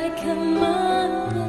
like a mother.